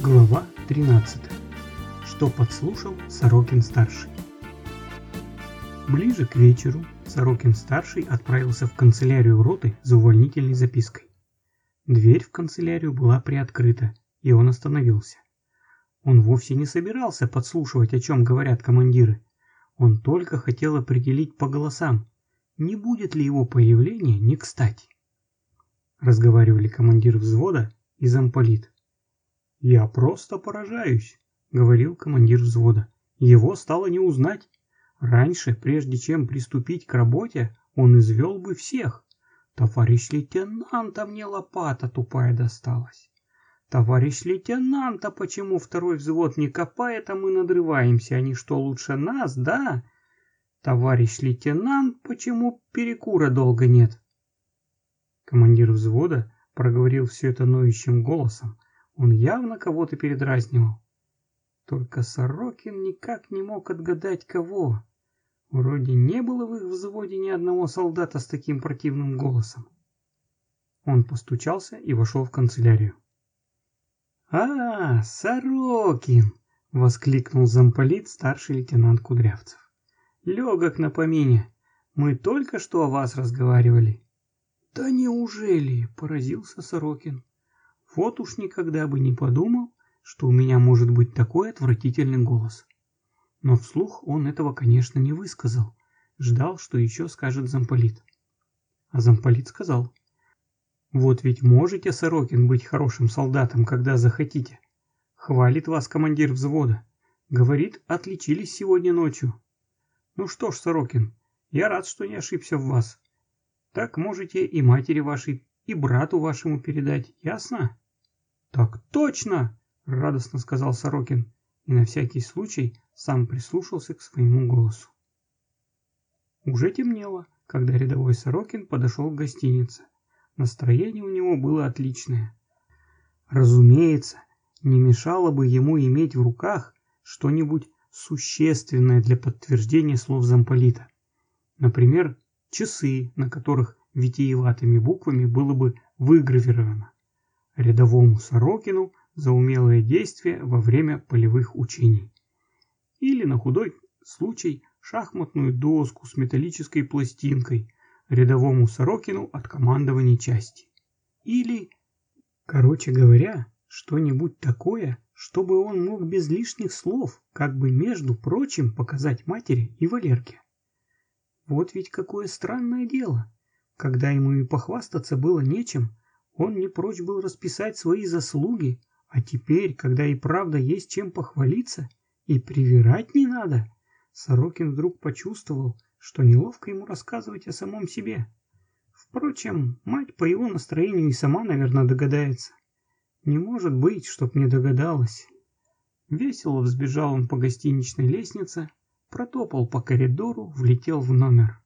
Глава 13. Что подслушал Сорокин-старший? Ближе к вечеру Сорокин-старший отправился в канцелярию роты за увольнительной запиской. Дверь в канцелярию была приоткрыта, и он остановился. Он вовсе не собирался подслушивать, о чем говорят командиры. Он только хотел определить по голосам, не будет ли его появление не кстати. Разговаривали командир взвода и замполит. «Я просто поражаюсь», — говорил командир взвода. «Его стало не узнать. Раньше, прежде чем приступить к работе, он извел бы всех. Товарищ лейтенант, а мне лопата тупая досталась. Товарищ лейтенант, а почему второй взвод не копает, а мы надрываемся? Они что, лучше нас, да? Товарищ лейтенант, почему перекура долго нет?» Командир взвода проговорил все это ноющим голосом, он явно кого-то передразнивал. Только Сорокин никак не мог отгадать кого. Вроде не было в их взводе ни одного солдата с таким противным голосом. Он постучался и вошел в канцелярию. «А, Сорокин!» — воскликнул замполит старший лейтенант Кудрявцев. «Легок на помине. Мы только что о вас разговаривали». «Да неужели?» — поразился Сорокин. Вот уж никогда бы не подумал, что у меня может быть такой отвратительный голос. Но вслух он этого, конечно, не высказал. Ждал, что еще скажет замполит. А замполит сказал. Вот ведь можете, Сорокин, быть хорошим солдатом, когда захотите. Хвалит вас командир взвода. Говорит, отличились сегодня ночью. Ну что ж, Сорокин, я рад, что не ошибся в вас. Так можете и матери вашей, и брату вашему передать, ясно? Так точно, радостно сказал Сорокин и на всякий случай сам прислушался к своему голосу. Уже темнело, когда рядовой Сорокин подошел к гостинице. Настроение у него было отличное. Разумеется, не мешало бы ему иметь в руках что-нибудь существенное для подтверждения слов замполита. Например, часы, на которых витиеватыми буквами было бы выгравировано рядовому Сорокину за умелое действие во время полевых учений. Или на худой случай шахматную доску с металлической пластинкой рядовому Сорокину от командования части. Или, короче говоря, что-нибудь такое, чтобы он мог без лишних слов, как бы между прочим, показать матери и Валерке. Вот ведь какое странное дело. Когда ему и похвастаться было нечем, он не прочь был расписать свои заслуги, а теперь, когда и правда есть чем похвалиться, и привирать не надо, Сорокин вдруг почувствовал, что неловко ему рассказывать о самом себе. Впрочем, мать по его настроению и сама, наверное, догадается. Не может быть, чтоб не догадалась. Весело взбежал он по гостиничной лестнице, протопал по коридору, влетел в номер.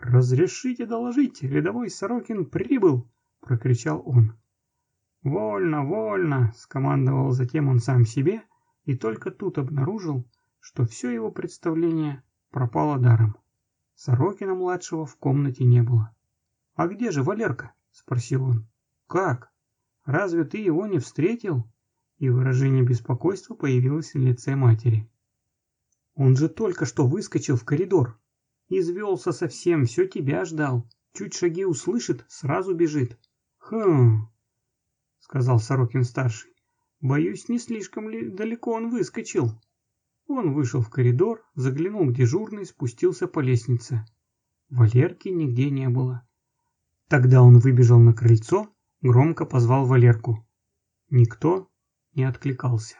«Разрешите доложить, рядовой Сорокин прибыл!» Прокричал он. «Вольно, вольно!» – скомандовал затем он сам себе и только тут обнаружил, что все его представление пропало даром. Сорокина-младшего в комнате не было. «А где же Валерка?» – спросил он. «Как? Разве ты его не встретил?» И выражение беспокойства появилось на лице матери. «Он же только что выскочил в коридор. Извелся совсем, все тебя ждал. Чуть шаги услышит, сразу бежит. «Хм...» — сказал Сорокин-старший. «Боюсь, не слишком ли далеко он выскочил?» Он вышел в коридор, заглянул к дежурной, спустился по лестнице. Валерки нигде не было. Тогда он выбежал на крыльцо, громко позвал Валерку. Никто не откликался.